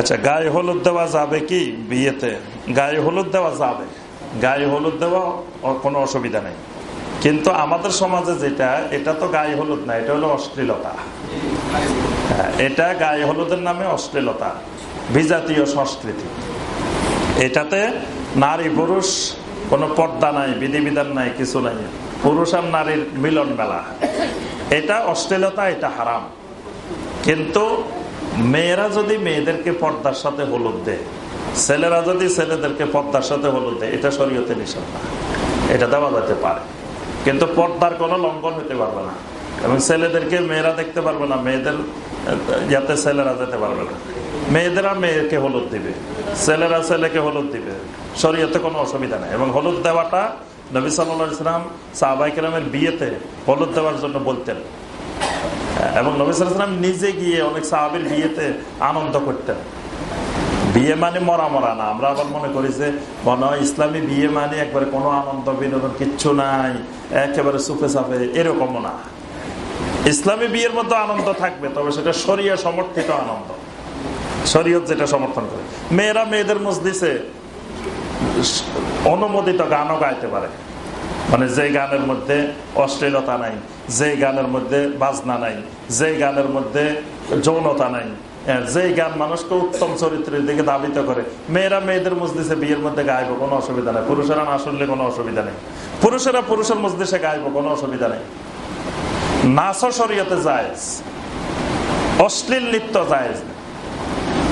আচ্ছা গায়ে হলুদ দেওয়া যাবে কি বিয়েতে? গায়ে হলুদ দেওয়া যাবে। গায়ে হলুদ দেওয়া কোনো অসুবিধা নেই। কিন্তু আমাদের সমাজে যেটা এটা তো গায়ে হলুদ না এটা হলো অশ্লীলতা। হ্যাঁ, এটা গায়ে হলুদের নামে অশ্লীলতা বিজাতীয় সংস্কৃতি। এটাতে নারী পুরুষ কোনো পর্দা নাই বিধিবিধান নাই কিছু নাই। পুরুষ আর নারীর মিলন মেলা এটা অশ্লীলতা এটা হারাম। কিন্তু মেয়েরা যদি মেয়েদেরকে পর্দার সাথে হলুদ দেয়, ছেলেরা যদি ছেলেদেরকে পর্দার সাথে হলুদ দেয়, এটা শরীয়তে নিষেধ না। এটা দেওয়া যেতে পারে। কিন্তু পর্দার কোনো লঙ্ঘন হতে পারবে না। এবং ছেলেদেরকে মেয়েরা দেখতে পারবে না, মেয়েদের, যাতে ছেলেরা যেতে পারবে না। মেয়েদেরা মেয়েকে হলুদ দিবে, ছেলেরা ছেলেকে হলুদ দিবে। শরীয়তে কোনো অসুবিধা নেই। এবং হলুদ দেওয়াটা নবী সাল্লাহ ইসলাম সাহবাইকেরামের বিয়েতে হলুদ দেওয়ার জন্য বলতেন। এবং নবী সাল্লাম নিজে গিয়ে অনেক সাহাবির বিয়েতে আনন্দ করতেন। বিয়ে মানে মরা মরা না। আমরা আবার মনে করি যে, মনে ইসলামী বিয়ে মানে একবারে কোনো আনন্দ, বিনোদন কিচ্ছু নাই, একেবারে সুফে সাফে এরকমও না। ইসলামী বিয়ের মধ্যে আনন্দ থাকবে, তবে সেটা শরীয় সমর্থিত আনন্দ। শরীয়ত যেটা সমর্থন করে। মেয়েরা মেয়েদের মসজিষে অনুমোদিত গানও গাইতে পারে। মানে যে গানের মধ্যে অশ্লীলতা নাই। যে গানের মধ্যে বাজনা নাই, যে গানের মধ্যে যৌনতা নাই যে গান মানুষকে উত্তম চরিত্রের দিকে দাবিত করে, মেয়েরা মেয়েদের মসজিষে বিয়ের মধ্যে গাইব, কোনো অসুবিধা নেই। পুরুষেরা না শুনলে কোনো অসুবিধা নেই। পুরুষেরা পুরুষের মসজিষে গাইব, কোনো অসুবিধা নেই। নাচ শরীয়তে যায় অশ্লীল নৃত্য যায়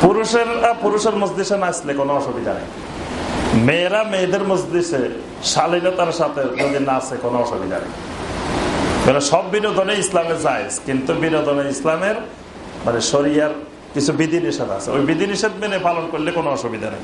পুরুষের পুরুষের মসজিষে নাচলে কোনো অসুবিধা নেই। মেয়েরা মেয়েদের মসজিষে শালীনতার সাথে যদি নাচে, কোনো অসুবিধা নেই। সব বিনোদনে ইসলামে যায় কিন্তু বিনোদনে ইসলামের মানে শরিয়ার কিছু বিধিনিষেধ আছে। ওই বিধিনিষেধ মেনে পালন করলে কোনো অসুবিধা নেই।